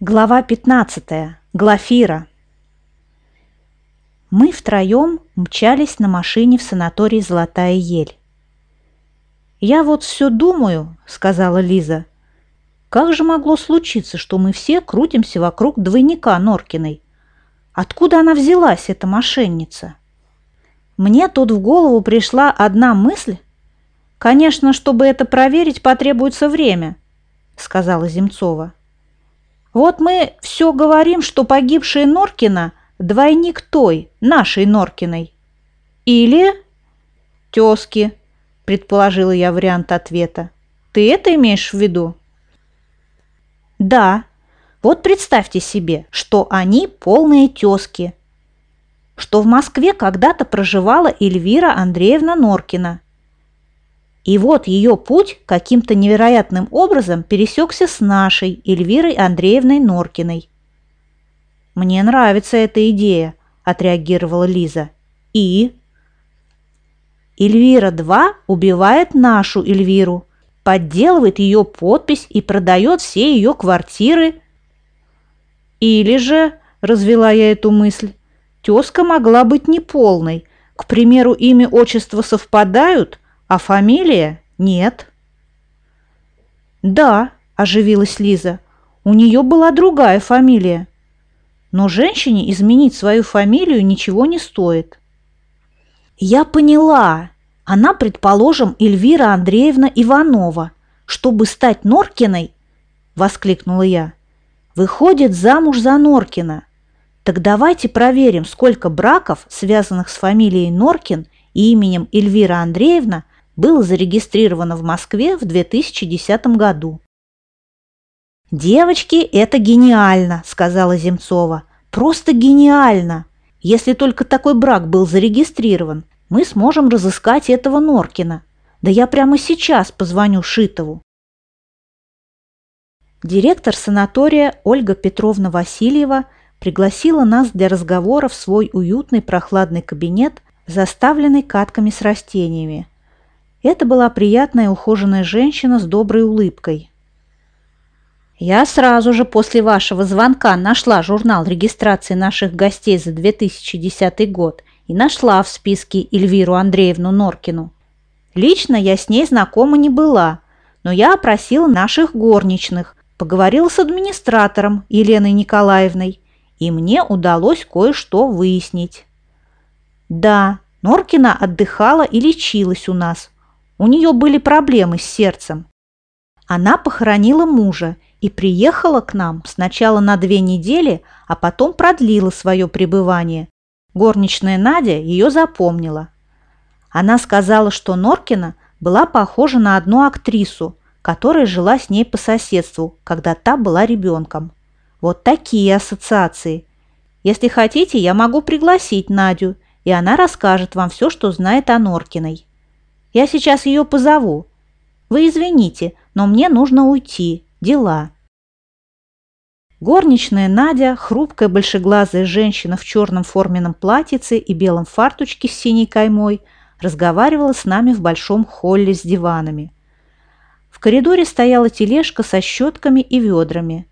Глава 15. Глафира. Мы втроем мчались на машине в санаторий «Золотая ель». «Я вот все думаю», — сказала Лиза, — «как же могло случиться, что мы все крутимся вокруг двойника Норкиной? Откуда она взялась, эта мошенница?» Мне тут в голову пришла одна мысль. «Конечно, чтобы это проверить, потребуется время», — сказала Земцова. Вот мы все говорим, что погибшая Норкина – двойник той, нашей Норкиной. Или тезки, предположила я вариант ответа. Ты это имеешь в виду? Да. Вот представьте себе, что они полные тезки, что в Москве когда-то проживала Эльвира Андреевна Норкина – и вот ее путь каким-то невероятным образом пересекся с нашей Эльвирой Андреевной Норкиной. «Мне нравится эта идея», – отреагировала Лиза. «И?» Эльвира-2 убивает нашу Эльвиру, подделывает ее подпись и продает все ее квартиры. Или же, развела я эту мысль, тезка могла быть неполной. К примеру, имя, отчество совпадают – а фамилия нет. Да, оживилась Лиза, у нее была другая фамилия. Но женщине изменить свою фамилию ничего не стоит. Я поняла. Она, предположим, Эльвира Андреевна Иванова. Чтобы стать Норкиной, воскликнула я, выходит замуж за Норкина. Так давайте проверим, сколько браков, связанных с фамилией Норкин и именем Эльвира Андреевна, было зарегистрировано в Москве в 2010 году. «Девочки, это гениально!» – сказала Земцова. «Просто гениально! Если только такой брак был зарегистрирован, мы сможем разыскать этого Норкина. Да я прямо сейчас позвоню Шитову». Директор санатория Ольга Петровна Васильева пригласила нас для разговора в свой уютный прохладный кабинет, заставленный катками с растениями – это была приятная ухоженная женщина с доброй улыбкой. «Я сразу же после вашего звонка нашла журнал регистрации наших гостей за 2010 год и нашла в списке Эльвиру Андреевну Норкину. Лично я с ней знакома не была, но я опросила наших горничных, поговорила с администратором Еленой Николаевной, и мне удалось кое-что выяснить. Да, Норкина отдыхала и лечилась у нас – у нее были проблемы с сердцем. Она похоронила мужа и приехала к нам сначала на две недели, а потом продлила свое пребывание. Горничная Надя ее запомнила. Она сказала, что Норкина была похожа на одну актрису, которая жила с ней по соседству, когда та была ребенком. Вот такие ассоциации. Если хотите, я могу пригласить Надю, и она расскажет вам все, что знает о Норкиной. Я сейчас ее позову. Вы извините, но мне нужно уйти. Дела». Горничная Надя, хрупкая большеглазая женщина в черном форменном платьице и белом фартучке с синей каймой, разговаривала с нами в большом холле с диванами. В коридоре стояла тележка со щетками и ведрами.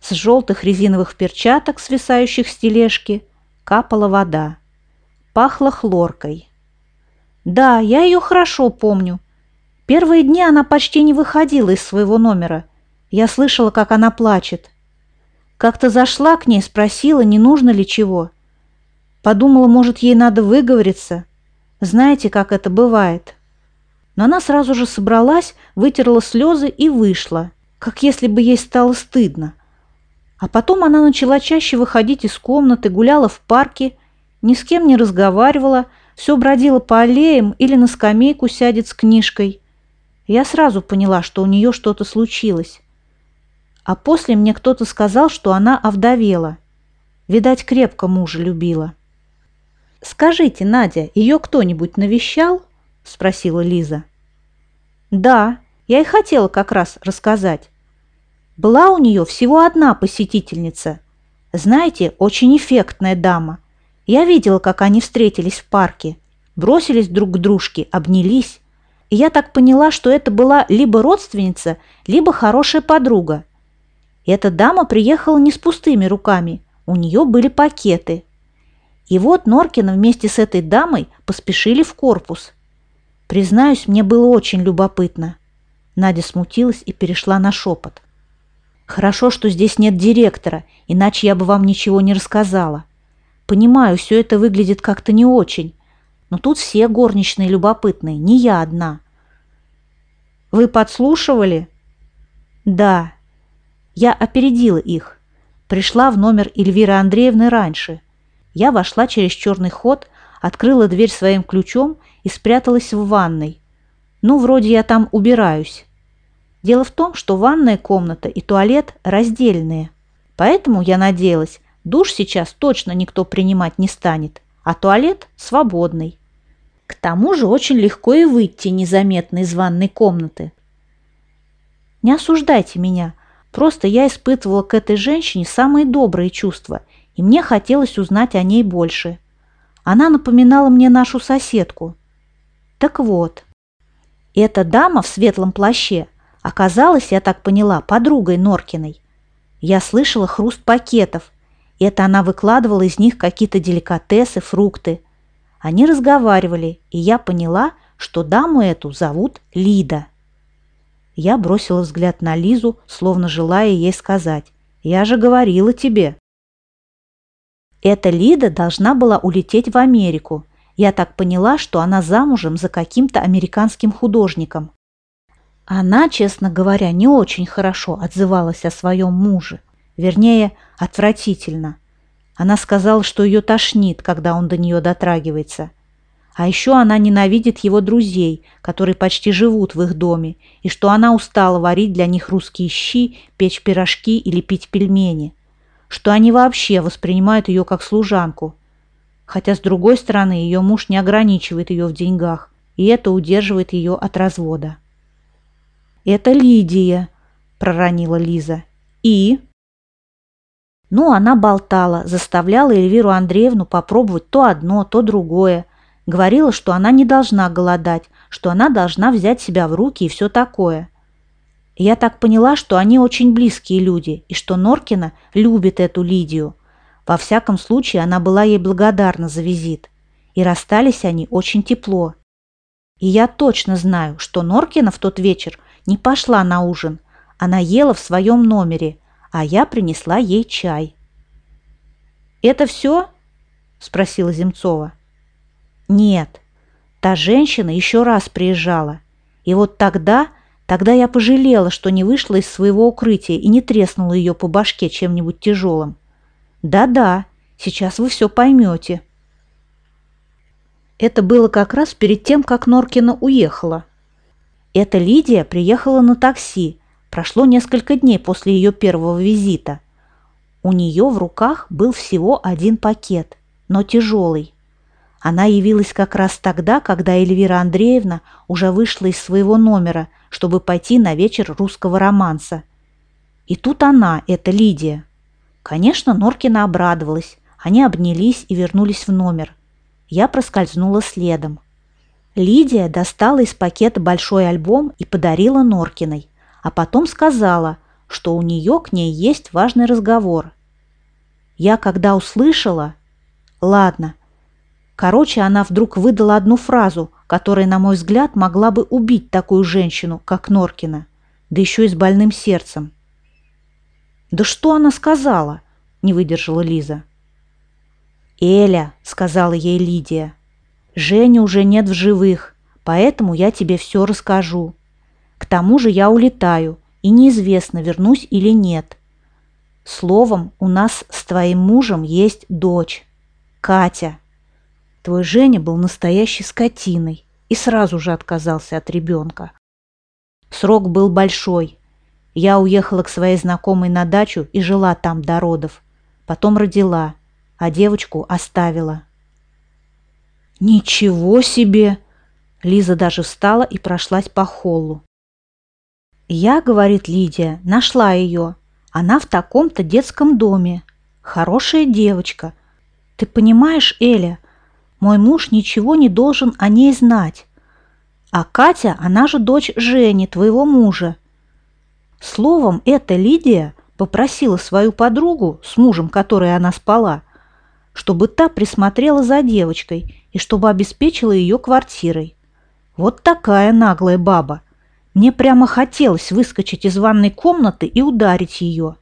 С желтых резиновых перчаток, свисающих с тележки, капала вода. Пахло хлоркой. Да, я ее хорошо помню. Первые дни она почти не выходила из своего номера. Я слышала, как она плачет. Как-то зашла к ней, спросила, не нужно ли чего. Подумала, может, ей надо выговориться. Знаете, как это бывает. Но она сразу же собралась, вытерла слезы и вышла, как если бы ей стало стыдно. А потом она начала чаще выходить из комнаты, гуляла в парке, ни с кем не разговаривала, все бродила по аллеям или на скамейку сядет с книжкой. Я сразу поняла, что у нее что-то случилось. А после мне кто-то сказал, что она овдовела. Видать, крепко мужа любила. «Скажите, Надя, ее кто-нибудь навещал?» – спросила Лиза. «Да, я и хотела как раз рассказать. Была у нее всего одна посетительница. Знаете, очень эффектная дама – я видела, как они встретились в парке, бросились друг к дружке, обнялись. И я так поняла, что это была либо родственница, либо хорошая подруга. Эта дама приехала не с пустыми руками, у нее были пакеты. И вот Норкина вместе с этой дамой поспешили в корпус. Признаюсь, мне было очень любопытно. Надя смутилась и перешла на шепот. Хорошо, что здесь нет директора, иначе я бы вам ничего не рассказала. Понимаю, все это выглядит как-то не очень, но тут все горничные любопытные, не я одна. Вы подслушивали? Да. Я опередила их. Пришла в номер Эльвиры Андреевны раньше. Я вошла через черный ход, открыла дверь своим ключом и спряталась в ванной. Ну, вроде я там убираюсь. Дело в том, что ванная комната и туалет раздельные. Поэтому я надеялась, душ сейчас точно никто принимать не станет, а туалет свободный. К тому же очень легко и выйти незаметно из ванной комнаты. Не осуждайте меня, просто я испытывала к этой женщине самые добрые чувства, и мне хотелось узнать о ней больше. Она напоминала мне нашу соседку. Так вот, эта дама в светлом плаще оказалась, я так поняла, подругой Норкиной. Я слышала хруст пакетов. Это она выкладывала из них какие-то деликатесы, фрукты. Они разговаривали, и я поняла, что даму эту зовут Лида. Я бросила взгляд на Лизу, словно желая ей сказать. «Я же говорила тебе». Эта Лида должна была улететь в Америку. Я так поняла, что она замужем за каким-то американским художником. Она, честно говоря, не очень хорошо отзывалась о своем муже. Вернее, отвратительно. Она сказала, что ее тошнит, когда он до нее дотрагивается. А еще она ненавидит его друзей, которые почти живут в их доме, и что она устала варить для них русские щи, печь пирожки или пить пельмени. Что они вообще воспринимают ее как служанку. Хотя, с другой стороны, ее муж не ограничивает ее в деньгах, и это удерживает ее от развода. «Это Лидия», – проронила Лиза. «И?» Ну, она болтала, заставляла Эльвиру Андреевну попробовать то одно, то другое. Говорила, что она не должна голодать, что она должна взять себя в руки и все такое. я так поняла, что они очень близкие люди, и что Норкина любит эту Лидию. Во всяком случае, она была ей благодарна за визит. И расстались они очень тепло. И я точно знаю, что Норкина в тот вечер не пошла на ужин. Она ела в своем номере – а я принесла ей чай. «Это все?» – спросила Земцова. «Нет, та женщина еще раз приезжала. И вот тогда, тогда я пожалела, что не вышла из своего укрытия и не треснула ее по башке чем-нибудь тяжелым. Да-да, сейчас вы все поймете». Это было как раз перед тем, как Норкина уехала. Эта Лидия приехала на такси, Прошло несколько дней после ее первого визита. У нее в руках был всего один пакет, но тяжелый. Она явилась как раз тогда, когда Эльвира Андреевна уже вышла из своего номера, чтобы пойти на вечер русского романса. И тут она, эта Лидия. Конечно, Норкина обрадовалась. Они обнялись и вернулись в номер. Я проскользнула следом. Лидия достала из пакета большой альбом и подарила Норкиной а потом сказала, что у нее к ней есть важный разговор. Я когда услышала... Ладно. Короче, она вдруг выдала одну фразу, которая, на мой взгляд, могла бы убить такую женщину, как Норкина, да еще и с больным сердцем. «Да что она сказала?» – не выдержала Лиза. «Эля», – сказала ей Лидия, – «Жени уже нет в живых, поэтому я тебе все расскажу. К тому же я улетаю, и неизвестно, вернусь или нет. Словом, у нас с твоим мужем есть дочь. Катя. Твой Женя был настоящей скотиной и сразу же отказался от ребенка. Срок был большой. Я уехала к своей знакомой на дачу и жила там до родов. Потом родила, а девочку оставила. «Ничего себе!» Лиза даже встала и прошлась по холлу. «Я, — говорит Лидия, — нашла ее. Она в таком-то детском доме. Хорошая девочка. Ты понимаешь, Эля, мой муж ничего не должен о ней знать. А Катя, она же дочь Жени, твоего мужа. Словом, эта Лидия попросила свою подругу, с мужем которой она спала, чтобы та присмотрела за девочкой и чтобы обеспечила ее квартирой. Вот такая наглая баба. Мне прямо хотелось выскочить из ванной комнаты и ударить ее.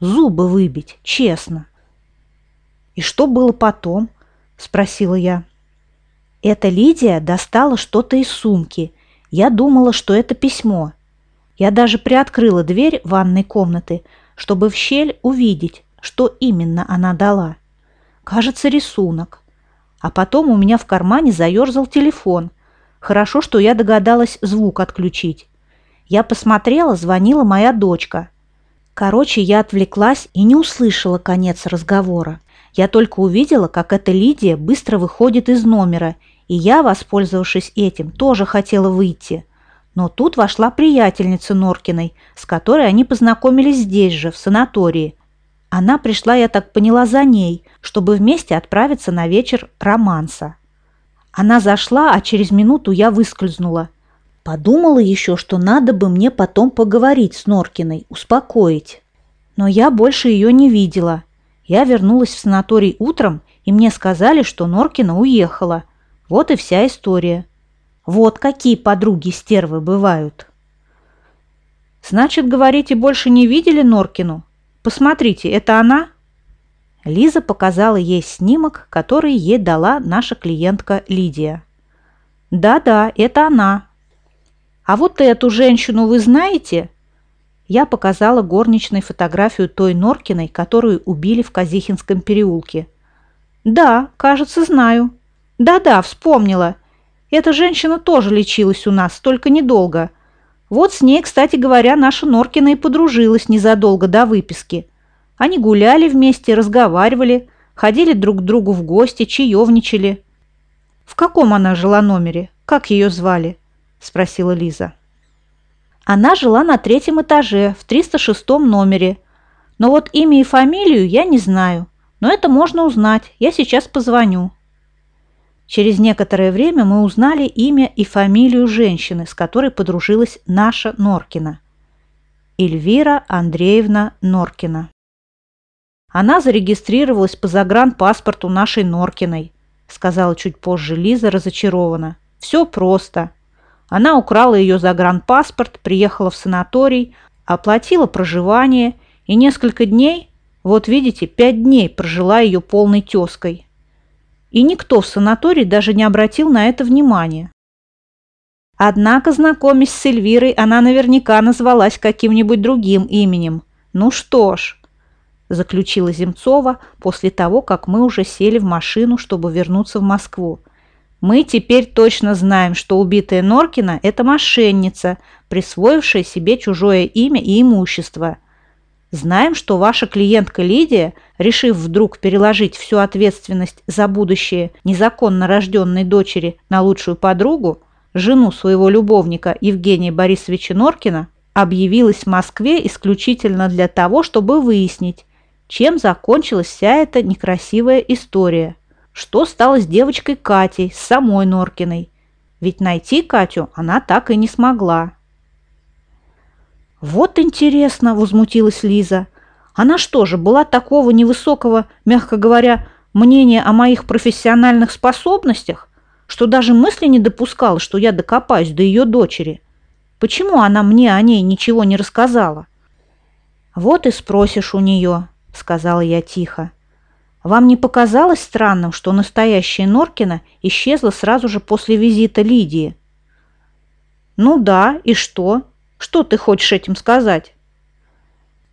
Зубы выбить, честно. «И что было потом?» – спросила я. Эта Лидия достала что-то из сумки. Я думала, что это письмо. Я даже приоткрыла дверь ванной комнаты, чтобы в щель увидеть, что именно она дала. Кажется, рисунок. А потом у меня в кармане заерзал телефон. Хорошо, что я догадалась звук отключить. Я посмотрела, звонила моя дочка. Короче, я отвлеклась и не услышала конец разговора. Я только увидела, как эта Лидия быстро выходит из номера, и я, воспользовавшись этим, тоже хотела выйти. Но тут вошла приятельница Норкиной, с которой они познакомились здесь же, в санатории. Она пришла, я так поняла, за ней, чтобы вместе отправиться на вечер романса. Она зашла, а через минуту я выскользнула. Подумала еще, что надо бы мне потом поговорить с Норкиной, успокоить. Но я больше ее не видела – я вернулась в санаторий утром, и мне сказали, что Норкина уехала. Вот и вся история. Вот какие подруги-стервы бывают. Значит, говорите, больше не видели Норкину? Посмотрите, это она? Лиза показала ей снимок, который ей дала наша клиентка Лидия. Да-да, это она. А вот эту женщину вы знаете? Я показала горничной фотографию той Норкиной, которую убили в Казихинском переулке. «Да, кажется, знаю». «Да-да, вспомнила. Эта женщина тоже лечилась у нас, только недолго. Вот с ней, кстати говоря, наша Норкина и подружилась незадолго до выписки. Они гуляли вместе, разговаривали, ходили друг к другу в гости, чаевничали». «В каком она жила номере? Как ее звали?» – спросила Лиза. Она жила на третьем этаже, в 306 номере. Но вот имя и фамилию я не знаю. Но это можно узнать. Я сейчас позвоню. Через некоторое время мы узнали имя и фамилию женщины, с которой подружилась наша Норкина. Эльвира Андреевна Норкина. Она зарегистрировалась по загранпаспорту нашей Норкиной, сказала чуть позже Лиза разочарованно. Все просто. Она украла ее загранпаспорт, приехала в санаторий, оплатила проживание и несколько дней, вот видите, пять дней прожила ее полной тезкой. И никто в санатории даже не обратил на это внимания. Однако, знакомясь с Эльвирой, она наверняка назвалась каким-нибудь другим именем. Ну что ж, заключила Земцова после того, как мы уже сели в машину, чтобы вернуться в Москву. Мы теперь точно знаем, что убитая Норкина – это мошенница, присвоившая себе чужое имя и имущество. Знаем, что ваша клиентка Лидия, решив вдруг переложить всю ответственность за будущее незаконно рожденной дочери на лучшую подругу, жену своего любовника Евгения Борисовича Норкина, объявилась в Москве исключительно для того, чтобы выяснить, чем закончилась вся эта некрасивая история что стало с девочкой Катей, с самой Норкиной. Ведь найти Катю она так и не смогла. «Вот интересно!» – возмутилась Лиза. «Она что же, была такого невысокого, мягко говоря, мнения о моих профессиональных способностях, что даже мысли не допускала, что я докопаюсь до ее дочери? Почему она мне о ней ничего не рассказала?» «Вот и спросишь у нее», – сказала я тихо. Вам не показалось странным, что настоящая Норкина исчезла сразу же после визита Лидии? Ну да, и что? Что ты хочешь этим сказать?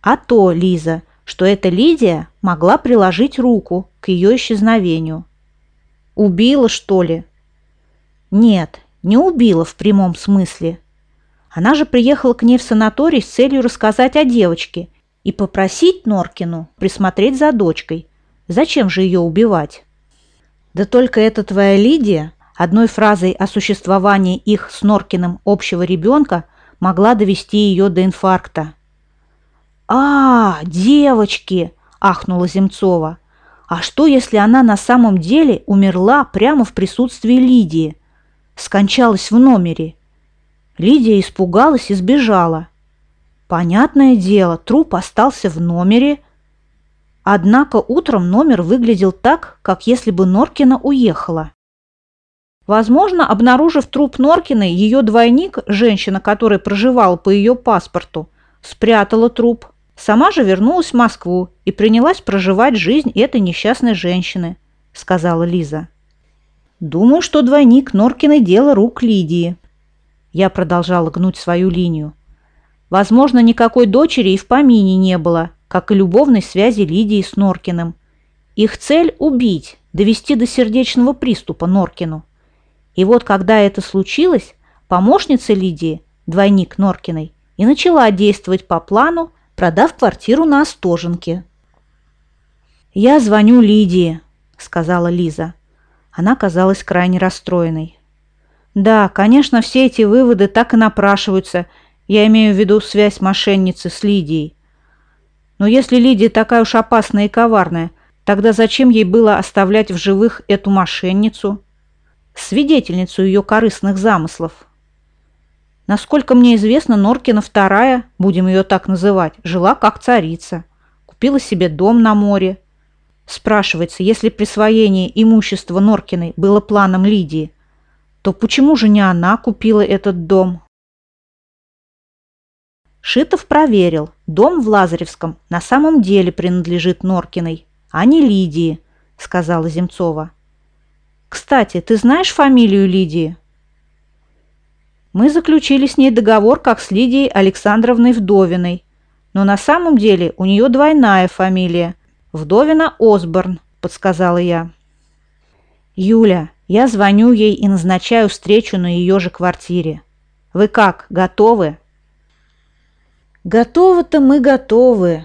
А то, Лиза, что эта Лидия могла приложить руку к ее исчезновению. Убила, что ли? Нет, не убила в прямом смысле. Она же приехала к ней в санаторий с целью рассказать о девочке и попросить Норкину присмотреть за дочкой, Зачем же ее убивать? Да только эта твоя Лидия одной фразой о существовании их с Норкиным общего ребенка могла довести ее до инфаркта. «А, девочки!» – ахнула Земцова. «А что, если она на самом деле умерла прямо в присутствии Лидии? Скончалась в номере?» Лидия испугалась и сбежала. Понятное дело, труп остался в номере. Однако утром номер выглядел так, как если бы Норкина уехала. Возможно, обнаружив труп Норкиной, ее двойник, женщина, которая проживала по ее паспорту, спрятала труп. Сама же вернулась в Москву и принялась проживать жизнь этой несчастной женщины, сказала Лиза. Думаю, что двойник Норкиной дело рук Лидии. Я продолжала гнуть свою линию. Возможно, никакой дочери и в помине не было, как и любовной связи Лидии с Норкиным. Их цель – убить, довести до сердечного приступа Норкину. И вот когда это случилось, помощница Лидии, двойник Норкиной, и начала действовать по плану, продав квартиру на Остоженке. «Я звоню Лидии», — сказала Лиза. Она казалась крайне расстроенной. «Да, конечно, все эти выводы так и напрашиваются. Я имею в виду связь мошенницы с Лидией. Но если Лидия такая уж опасная и коварная, тогда зачем ей было оставлять в живых эту мошенницу?» свидетельницу ее корыстных замыслов. Насколько мне известно, Норкина вторая, будем ее так называть, жила как царица, купила себе дом на море. Спрашивается, если присвоение имущества Норкиной было планом Лидии, то почему же не она купила этот дом? Шитов проверил, дом в Лазаревском на самом деле принадлежит Норкиной, а не Лидии, сказала Земцова. Кстати, ты знаешь фамилию Лидии? Мы заключили с ней договор как с Лидией Александровной Вдовиной, но на самом деле у нее двойная фамилия – Вдовина Осборн, подсказала я. Юля, я звоню ей и назначаю встречу на ее же квартире. Вы как, готовы? Готовы-то мы готовы,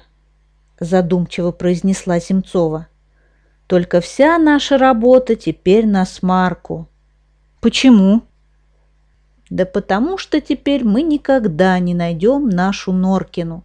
задумчиво произнесла Семцова. Только вся наша работа теперь на смарку. Почему? Да потому что теперь мы никогда не найдем нашу Норкину.